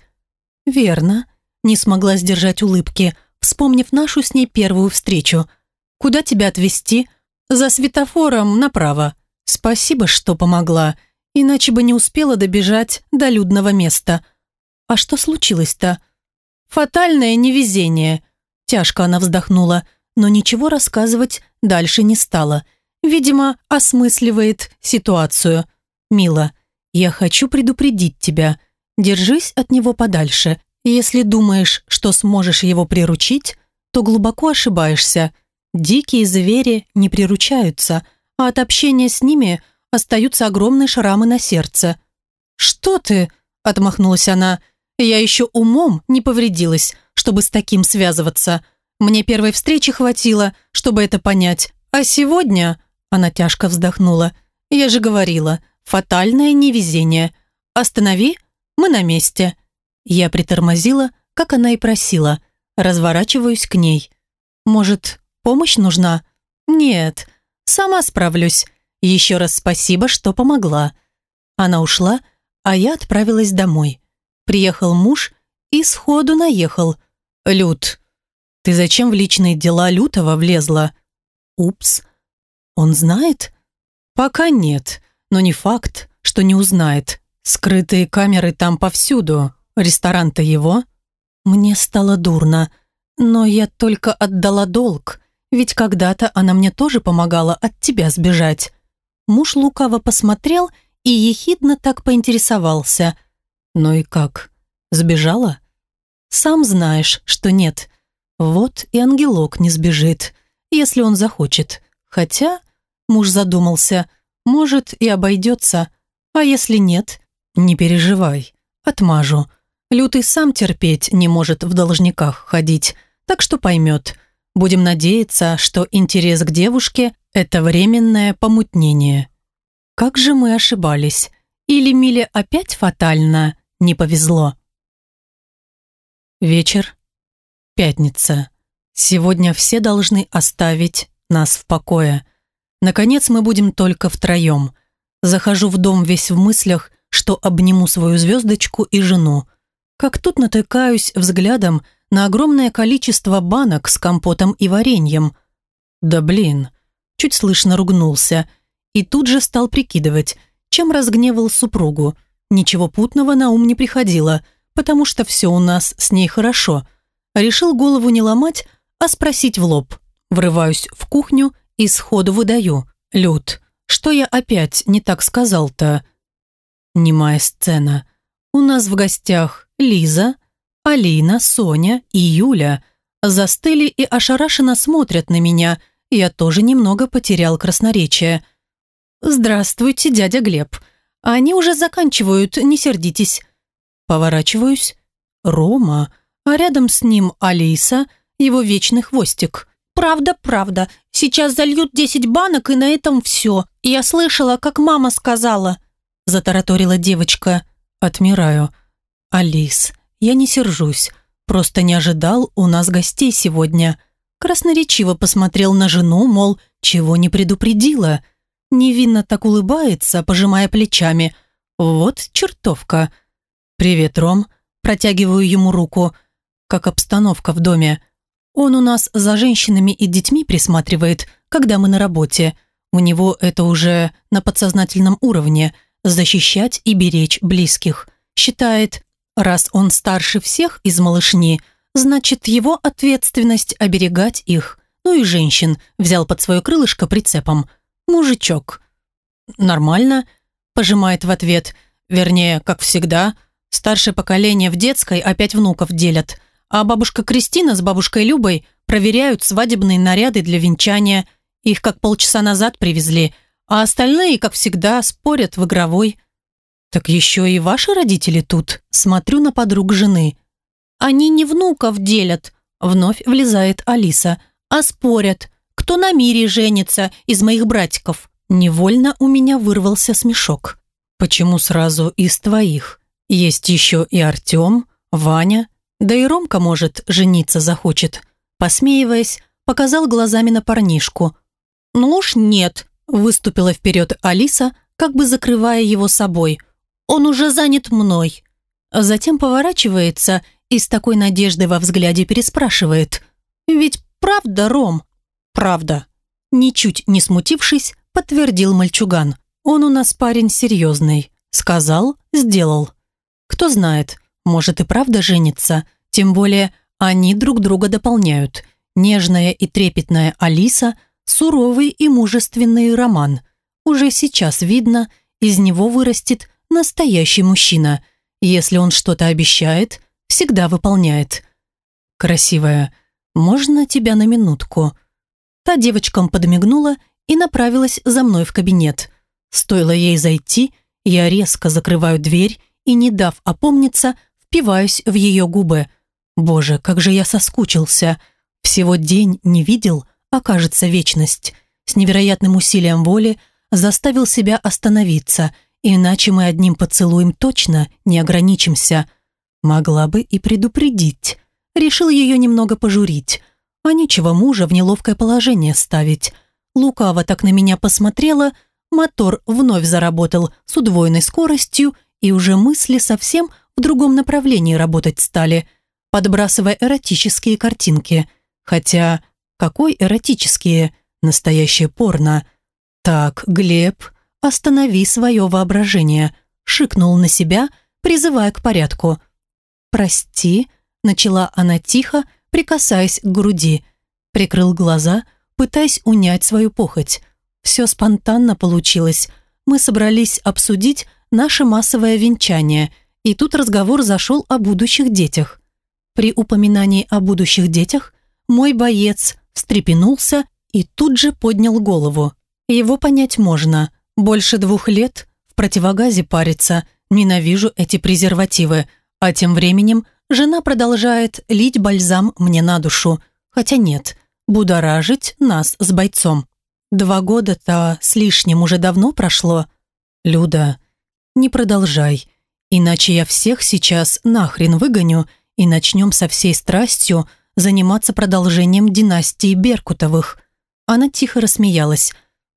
Верно, не смогла сдержать улыбки, вспомнив нашу с ней первую встречу. «Куда тебя отвезти?» «За светофором направо», Спасибо, что помогла, иначе бы не успела добежать до людного места. А что случилось-то? Фатальное невезение. Тяжко она вздохнула, но ничего рассказывать дальше не стала. Видимо, осмысливает ситуацию. «Мила, я хочу предупредить тебя. Держись от него подальше. Если думаешь, что сможешь его приручить, то глубоко ошибаешься. Дикие звери не приручаются, а от общения с ними остаются огромные шрамы на сердце. «Что ты?» – отмахнулась она. «Я еще умом не повредилась, чтобы с таким связываться. Мне первой встречи хватило, чтобы это понять. А сегодня...» – она тяжко вздохнула. «Я же говорила, фатальное невезение. Останови, мы на месте». Я притормозила, как она и просила. Разворачиваюсь к ней. «Может, помощь нужна?» «Нет, сама справлюсь. Еще раз спасибо, что помогла». Она ушла, а я отправилась домой. Приехал муж и сходу наехал. «Люд, ты зачем в личные дела Лютого влезла?» «Упс. Он знает?» «Пока нет, но не факт, что не узнает. Скрытые камеры там повсюду. Ресторан-то его». Мне стало дурно, но я только отдала долг, ведь когда-то она мне тоже помогала от тебя сбежать. Муж лукаво посмотрел и ехидно так поинтересовался. «Ну и как? Сбежала?» «Сам знаешь, что нет. Вот и ангелок не сбежит, если он захочет. Хотя...» Муж задумался. «Может, и обойдется. А если нет? Не переживай. Отмажу. Лютый сам терпеть не может в должниках ходить, так что поймет. Будем надеяться, что интерес к девушке – это временное помутнение». Как же мы ошибались? Или Миле опять фатально не повезло? Вечер. Пятница. Сегодня все должны оставить нас в покое. Наконец мы будем только втроем. Захожу в дом весь в мыслях, что обниму свою звездочку и жену. Как тут натыкаюсь взглядом на огромное количество банок с компотом и вареньем. Да блин, чуть слышно ругнулся – и тут же стал прикидывать, чем разгневал супругу. Ничего путного на ум не приходило, потому что все у нас с ней хорошо. Решил голову не ломать, а спросить в лоб. Врываюсь в кухню и сходу выдаю. «Люд, что я опять не так сказал-то?» Немая сцена. У нас в гостях Лиза, Алина, Соня и Юля. Застыли и ошарашенно смотрят на меня. Я тоже немного потерял красноречие. «Здравствуйте, дядя Глеб. Они уже заканчивают, не сердитесь». Поворачиваюсь. Рома, а рядом с ним Алиса, его вечный хвостик. «Правда, правда. Сейчас зальют десять банок, и на этом все. Я слышала, как мама сказала», – затараторила девочка. «Отмираю. Алис, я не сержусь. Просто не ожидал у нас гостей сегодня». Красноречиво посмотрел на жену, мол, чего не предупредила – Невинно так улыбается, пожимая плечами. Вот чертовка. «Привет, Ром». Протягиваю ему руку. Как обстановка в доме. Он у нас за женщинами и детьми присматривает, когда мы на работе. У него это уже на подсознательном уровне. Защищать и беречь близких. Считает, раз он старше всех из малышни, значит его ответственность оберегать их. Ну и женщин взял под свое крылышко прицепом – мужичок». «Нормально», – пожимает в ответ. Вернее, как всегда, старшее поколение в детской опять внуков делят, а бабушка Кристина с бабушкой Любой проверяют свадебные наряды для венчания. Их как полчаса назад привезли, а остальные, как всегда, спорят в игровой. «Так еще и ваши родители тут?» Смотрю на подруг жены. «Они не внуков делят», – вновь влезает Алиса, – «а спорят кто на мире женится из моих братиков?» Невольно у меня вырвался смешок. «Почему сразу из твоих? Есть еще и Артем, Ваня, да и Ромка, может, жениться захочет». Посмеиваясь, показал глазами на парнишку. «Ну уж нет», – выступила вперед Алиса, как бы закрывая его собой. «Он уже занят мной». Затем поворачивается и с такой надеждой во взгляде переспрашивает. «Ведь правда, Ром?» «Правда». Ничуть не смутившись, подтвердил мальчуган. «Он у нас парень серьезный. Сказал, сделал. Кто знает, может и правда женится, тем более они друг друга дополняют. Нежная и трепетная Алиса, суровый и мужественный Роман. Уже сейчас видно, из него вырастет настоящий мужчина. Если он что-то обещает, всегда выполняет. «Красивая, можно тебя на минутку?» Та девочкам подмигнула и направилась за мной в кабинет. Стоило ей зайти, я резко закрываю дверь и, не дав опомниться, впиваюсь в ее губы. Боже, как же я соскучился. Всего день не видел, а кажется вечность. С невероятным усилием воли заставил себя остановиться, иначе мы одним поцелуем точно не ограничимся. Могла бы и предупредить. Решил ее немного пожурить. А нечего мужа в неловкое положение ставить. Лукаво так на меня посмотрела, мотор вновь заработал с удвоенной скоростью, и уже мысли совсем в другом направлении работать стали, подбрасывая эротические картинки. Хотя, какой эротические? Настоящее порно. Так, Глеб, останови свое воображение. Шикнул на себя, призывая к порядку. «Прости», — начала она тихо, прикасаясь к груди. Прикрыл глаза, пытаясь унять свою похоть. Все спонтанно получилось. Мы собрались обсудить наше массовое венчание, и тут разговор зашел о будущих детях. При упоминании о будущих детях мой боец встрепенулся и тут же поднял голову. Его понять можно. Больше двух лет в противогазе парится. Ненавижу эти презервативы. А тем временем жена продолжает лить бальзам мне на душу. Хотя нет, будоражить нас с бойцом. Два года-то с лишним уже давно прошло. Люда, не продолжай, иначе я всех сейчас нахрен выгоню и начнем со всей страстью заниматься продолжением династии Беркутовых. Она тихо рассмеялась.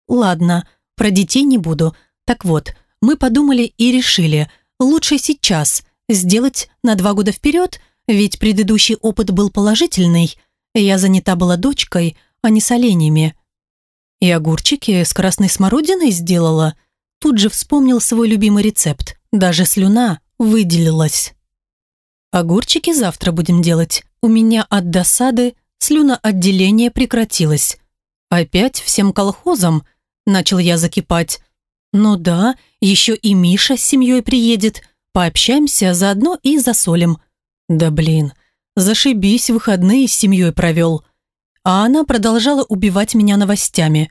Ладно, про детей не буду. Так вот, мы подумали и решили, лучше сейчас сделать на два года вперед, ведь предыдущий опыт был положительный. Я занята была дочкой, а не с оленями. И огурчики с красной смородиной сделала. Тут же вспомнил свой любимый рецепт. Даже слюна выделилась. Огурчики завтра будем делать. У меня от досады слюноотделение прекратилось. Опять всем колхозам начал я закипать. Ну да, еще и Миша с семьей приедет. Пообщаемся, заодно и засолим. Да блин, зашибись, выходные с семьей провел а она продолжала убивать меня новостями.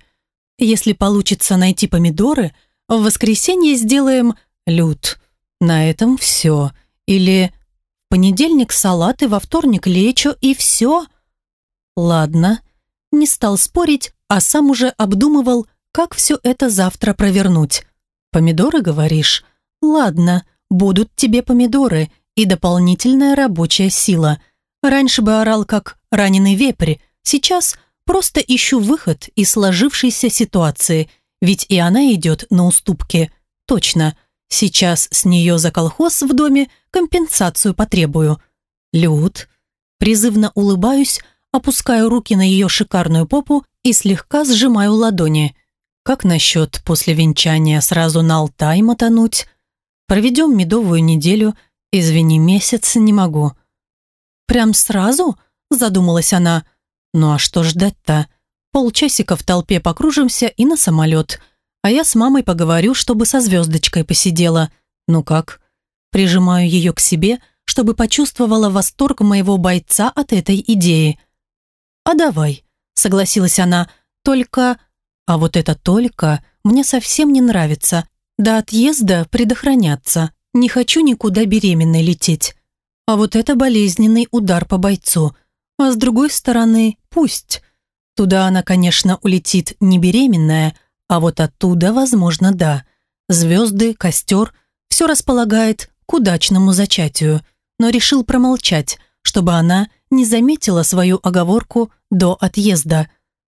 Если получится найти помидоры, в воскресенье сделаем люд. На этом все. Или понедельник салаты, во вторник лечо и все. Ладно. Не стал спорить, а сам уже обдумывал, как все это завтра провернуть. Помидоры, говоришь? Ладно, будут тебе помидоры и дополнительная рабочая сила. Раньше бы орал, как раненый вепрь, Сейчас просто ищу выход из сложившейся ситуации, ведь и она идет на уступки. Точно, сейчас с нее за колхоз в доме компенсацию потребую. Люд. Призывно улыбаюсь, опускаю руки на ее шикарную попу и слегка сжимаю ладони. Как насчет после венчания сразу на Алтай мотануть? Проведем медовую неделю, извини, месяц не могу. Прям сразу? Задумалась она. Ну а что ждать-то? Полчасика в толпе покружимся и на самолет. А я с мамой поговорю, чтобы со звездочкой посидела. Ну как? Прижимаю ее к себе, чтобы почувствовала восторг моего бойца от этой идеи. «А давай», — согласилась она, — «только...» А вот это «только» мне совсем не нравится. До отъезда предохраняться. Не хочу никуда беременной лететь. А вот это болезненный удар по бойцу — а с другой стороны, пусть. Туда она, конечно, улетит не беременная, а вот оттуда, возможно, да. Звезды, костер – все располагает к удачному зачатию, но решил промолчать, чтобы она не заметила свою оговорку до отъезда.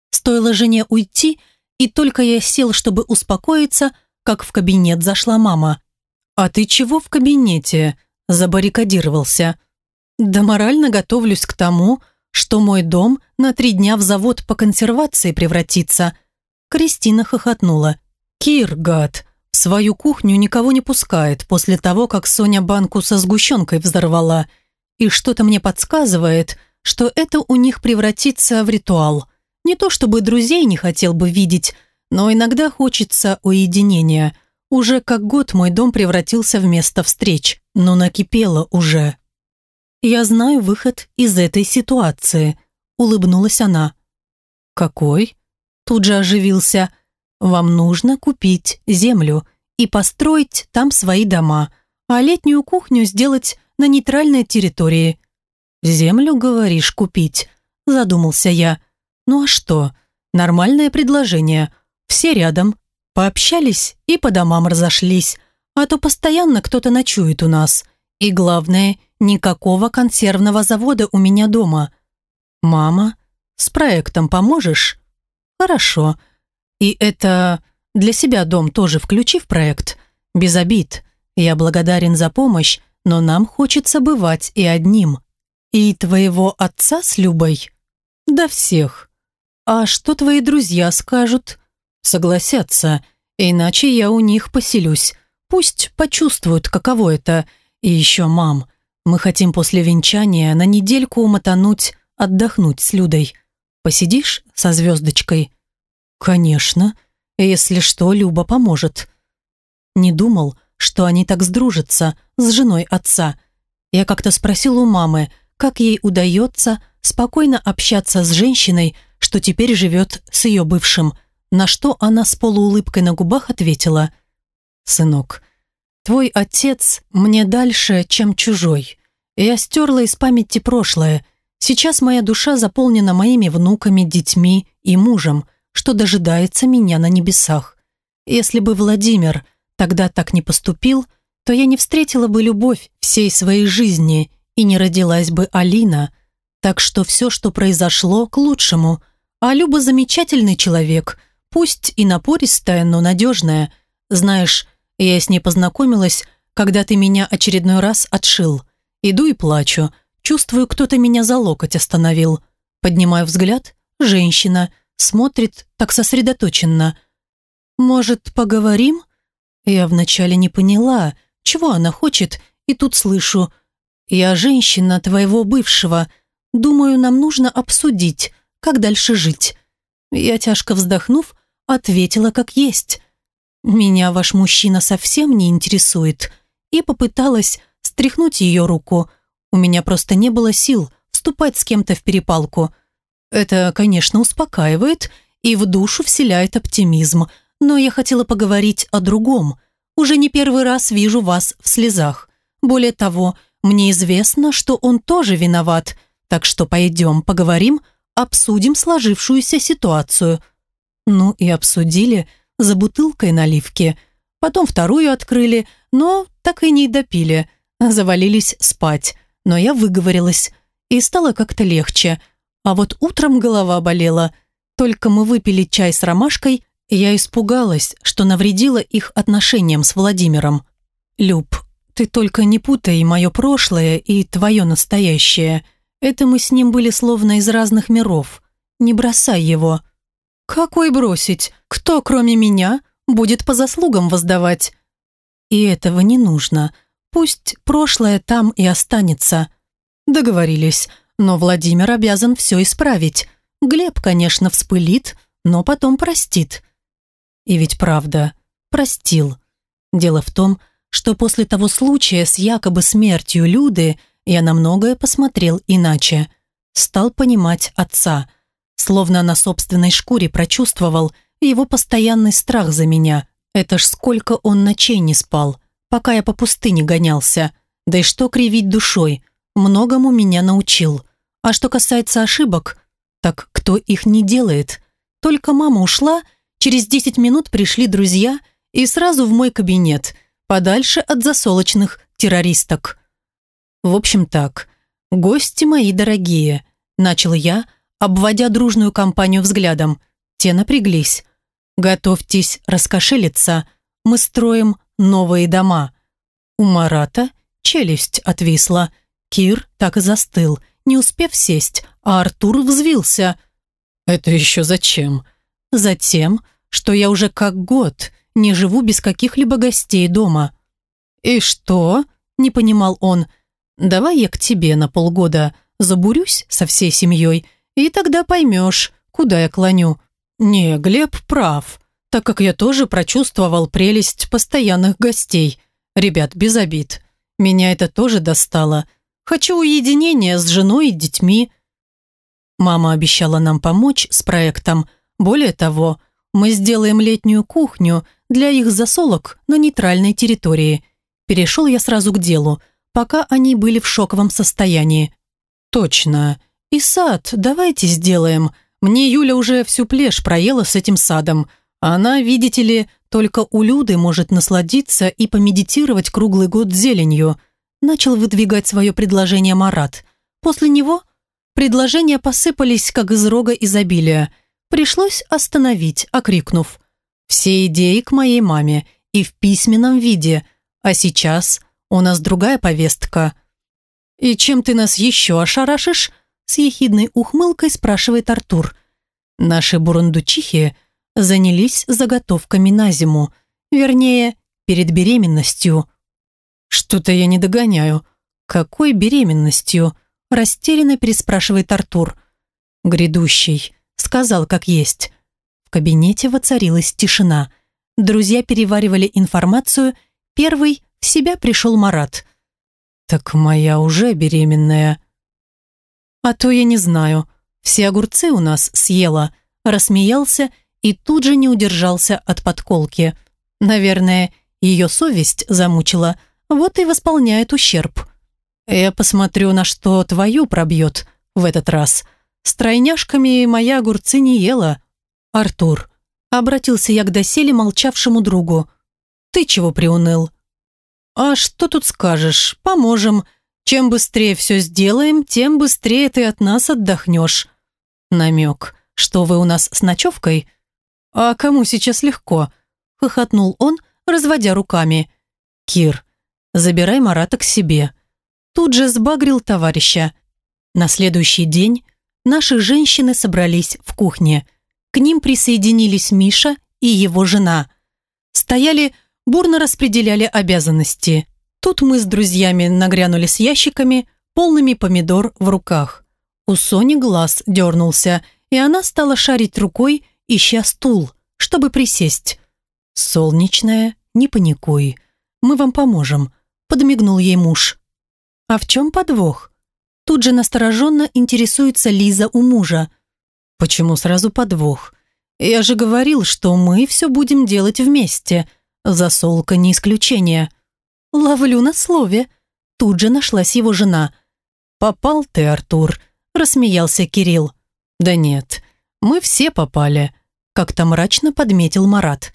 Стоило жене уйти, и только я сел, чтобы успокоиться, как в кабинет зашла мама. «А ты чего в кабинете?» – забаррикадировался. «Да морально готовлюсь к тому, что мой дом на три дня в завод по консервации превратится. Кристина хохотнула. Кир, гад, в свою кухню никого не пускает после того, как Соня банку со сгущенкой взорвала. И что-то мне подсказывает, что это у них превратится в ритуал. Не то чтобы друзей не хотел бы видеть, но иногда хочется уединения. Уже как год мой дом превратился в место встреч. но накипело уже. «Я знаю выход из этой ситуации», — улыбнулась она. «Какой?» Тут же оживился. «Вам нужно купить землю и построить там свои дома, а летнюю кухню сделать на нейтральной территории». «Землю, говоришь, купить?» – задумался я. «Ну а что? Нормальное предложение. Все рядом. Пообщались и по домам разошлись. А то постоянно кто-то ночует у нас. И главное, никакого консервного завода у меня дома. Мама, с проектом поможешь? Хорошо. И это для себя дом тоже включи в проект. Без обид. Я благодарен за помощь, но нам хочется бывать и одним. И твоего отца с Любой? Да всех. А что твои друзья скажут? Согласятся, иначе я у них поселюсь. Пусть почувствуют, каково это. И еще, мам, мы хотим после венчания на недельку умотануть, отдохнуть с Людой. Посидишь со звездочкой? Конечно. Если что, Люба поможет. Не думал, что они так сдружатся с женой отца. Я как-то спросил у мамы, как ей удается спокойно общаться с женщиной, что теперь живет с ее бывшим, на что она с полуулыбкой на губах ответила «Сынок, Твой отец мне дальше, чем чужой. Я стерла из памяти прошлое. Сейчас моя душа заполнена моими внуками, детьми и мужем, что дожидается меня на небесах. Если бы Владимир тогда так не поступил, то я не встретила бы любовь всей своей жизни и не родилась бы Алина. Так что все, что произошло, к лучшему. А Люба замечательный человек, пусть и напористая, но надежная. Знаешь, я с ней познакомилась, когда ты меня очередной раз отшил. Иду и плачу. Чувствую, кто-то меня за локоть остановил. Поднимаю взгляд. Женщина. Смотрит так сосредоточенно. «Может, поговорим?» Я вначале не поняла, чего она хочет, и тут слышу. «Я женщина твоего бывшего. Думаю, нам нужно обсудить, как дальше жить». Я, тяжко вздохнув, ответила как есть. «Меня ваш мужчина совсем не интересует», и попыталась стряхнуть ее руку. У меня просто не было сил вступать с кем-то в перепалку. Это, конечно, успокаивает и в душу вселяет оптимизм, но я хотела поговорить о другом. Уже не первый раз вижу вас в слезах. Более того, мне известно, что он тоже виноват, так что пойдем поговорим, обсудим сложившуюся ситуацию. Ну и обсудили – за бутылкой наливки. Потом вторую открыли, но так и не допили. Завалились спать. Но я выговорилась. И стало как-то легче. А вот утром голова болела. Только мы выпили чай с ромашкой, я испугалась, что навредила их отношениям с Владимиром. «Люб, ты только не путай мое прошлое и твое настоящее. Это мы с ним были словно из разных миров. Не бросай его». «Какой бросить? Кто, кроме меня, будет по заслугам воздавать?» «И этого не нужно. Пусть прошлое там и останется». Договорились, но Владимир обязан все исправить. Глеб, конечно, вспылит, но потом простит. И ведь правда, простил. Дело в том, что после того случая с якобы смертью Люды я на многое посмотрел иначе. Стал понимать отца – Словно на собственной шкуре прочувствовал его постоянный страх за меня. Это ж сколько он ночей не спал, пока я по пустыне гонялся. Да и что кривить душой, многому меня научил. А что касается ошибок, так кто их не делает? Только мама ушла, через 10 минут пришли друзья и сразу в мой кабинет, подальше от засолочных террористок. В общем так, гости мои дорогие, начал я, обводя дружную компанию взглядом. Те напряглись. «Готовьтесь раскошелиться. Мы строим новые дома». У Марата челюсть отвисла. Кир так и застыл, не успев сесть, а Артур взвился. «Это еще зачем?» «Затем, что я уже как год не живу без каких-либо гостей дома». «И что?» – не понимал он. «Давай я к тебе на полгода забурюсь со всей семьей и тогда поймешь, куда я клоню. Не, Глеб прав, так как я тоже прочувствовал прелесть постоянных гостей. Ребят, без обид. Меня это тоже достало. Хочу уединения с женой и детьми. Мама обещала нам помочь с проектом. Более того, мы сделаем летнюю кухню для их засолок на нейтральной территории. Перешел я сразу к делу, пока они были в шоковом состоянии. Точно. И сад давайте сделаем. Мне Юля уже всю плешь проела с этим садом. Она, видите ли, только у Люды может насладиться и помедитировать круглый год зеленью. Начал выдвигать свое предложение Марат. После него предложения посыпались, как из рога изобилия. Пришлось остановить, окрикнув. «Все идеи к моей маме и в письменном виде, а сейчас у нас другая повестка». «И чем ты нас еще ошарашишь?» с ехидной ухмылкой спрашивает Артур. «Наши бурундучихи занялись заготовками на зиму. Вернее, перед беременностью. Что-то я не догоняю. Какой беременностью? Растерянно переспрашивает Артур. Грядущий. Сказал, как есть. В кабинете воцарилась тишина. Друзья переваривали информацию. Первый в себя пришел Марат. «Так моя уже беременная». «А то я не знаю. Все огурцы у нас съела». Рассмеялся и тут же не удержался от подколки. Наверное, ее совесть замучила, вот и восполняет ущерб. Я посмотрю, на что твою пробьет в этот раз. С тройняшками моя огурцы не ела. Артур, обратился я к доселе молчавшему другу. Ты чего приуныл? А что тут скажешь, поможем. Чем быстрее все сделаем, тем быстрее ты от нас отдохнешь. Намек, что вы у нас с ночевкой – «А кому сейчас легко?» – хохотнул он, разводя руками. «Кир, забирай Марата к себе». Тут же сбагрил товарища. На следующий день наши женщины собрались в кухне. К ним присоединились Миша и его жена. Стояли, бурно распределяли обязанности. Тут мы с друзьями нагрянули с ящиками, полными помидор в руках. У Сони глаз дернулся, и она стала шарить рукой, ища стул, чтобы присесть. «Солнечная, не паникуй. Мы вам поможем», – подмигнул ей муж. «А в чем подвох?» Тут же настороженно интересуется Лиза у мужа. «Почему сразу подвох? Я же говорил, что мы все будем делать вместе. Засолка не исключение». «Ловлю на слове». Тут же нашлась его жена. «Попал ты, Артур», – рассмеялся Кирилл. «Да нет, мы все попали», – как-то мрачно подметил Марат.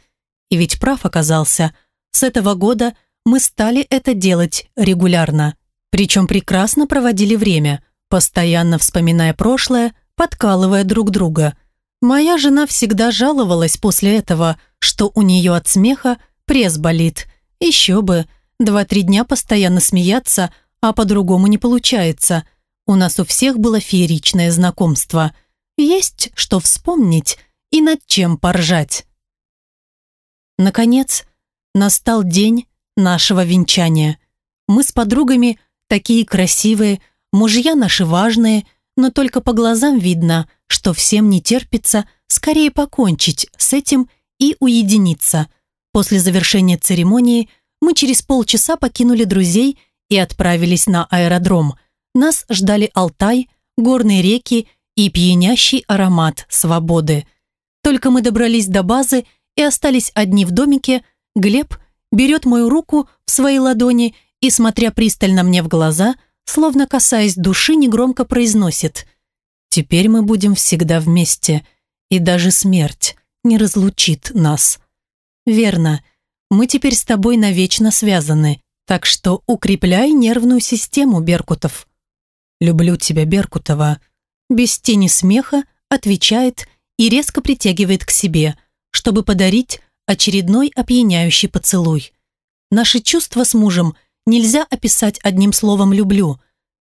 И ведь прав оказался. С этого года мы стали это делать регулярно. Причем прекрасно проводили время, постоянно вспоминая прошлое, подкалывая друг друга. Моя жена всегда жаловалась после этого, что у нее от смеха пресс болит. Еще бы, два-три дня постоянно смеяться, а по-другому не получается. У нас у всех было фееричное знакомство – есть что вспомнить и над чем поржать. Наконец, настал день нашего венчания. Мы с подругами такие красивые, мужья наши важные, но только по глазам видно, что всем не терпится скорее покончить с этим и уединиться. После завершения церемонии мы через полчаса покинули друзей и отправились на аэродром. Нас ждали Алтай, горные реки и пьянящий аромат свободы. Только мы добрались до базы и остались одни в домике, Глеб берет мою руку в свои ладони и, смотря пристально мне в глаза, словно касаясь души, негромко произносит «Теперь мы будем всегда вместе, и даже смерть не разлучит нас». «Верно, мы теперь с тобой навечно связаны, так что укрепляй нервную систему, Беркутов». «Люблю тебя, Беркутова», без тени смеха отвечает и резко притягивает к себе, чтобы подарить очередной опьяняющий поцелуй. Наши чувства с мужем нельзя описать одним словом «люблю».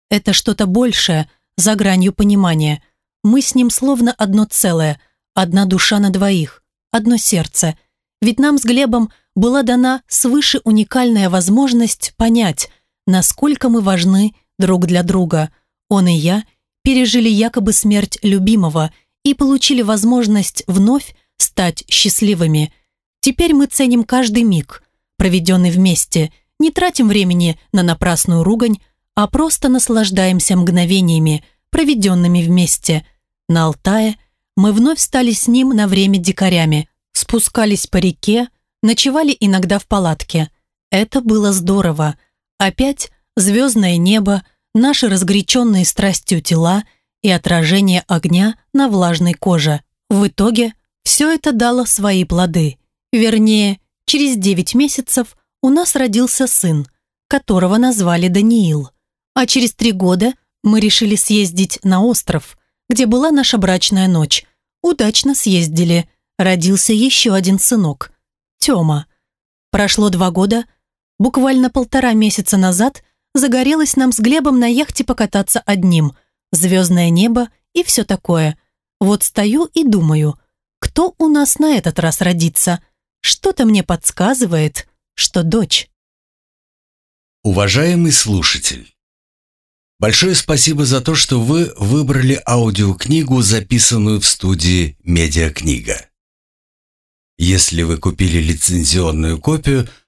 Это что-то большее, за гранью понимания. Мы с ним словно одно целое, одна душа на двоих, одно сердце. Ведь нам с Глебом была дана свыше уникальная возможность понять, насколько мы важны друг для друга. Он и я – пережили якобы смерть любимого и получили возможность вновь стать счастливыми. Теперь мы ценим каждый миг, проведенный вместе, не тратим времени на напрасную ругань, а просто наслаждаемся мгновениями, проведенными вместе. На Алтае мы вновь стали с ним на время дикарями, спускались по реке, ночевали иногда в палатке. Это было здорово. Опять звездное небо, наши разгоряченные страстью тела и отражение огня на влажной коже. В итоге все это дало свои плоды. Вернее, через 9 месяцев у нас родился сын, которого назвали Даниил. А через три года мы решили съездить на остров, где была наша брачная ночь. Удачно съездили. Родился еще один сынок. Тёма. Прошло два года. Буквально полтора месяца назад загорелось нам с Глебом на яхте покататься одним. Звездное небо и все такое. Вот стою и думаю, кто у нас на этот раз родится? Что-то мне подсказывает, что дочь. Уважаемый слушатель, большое спасибо за то, что вы выбрали аудиокнигу, записанную в студии «Медиакнига». Если вы купили лицензионную копию,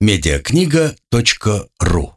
медиакнига.ру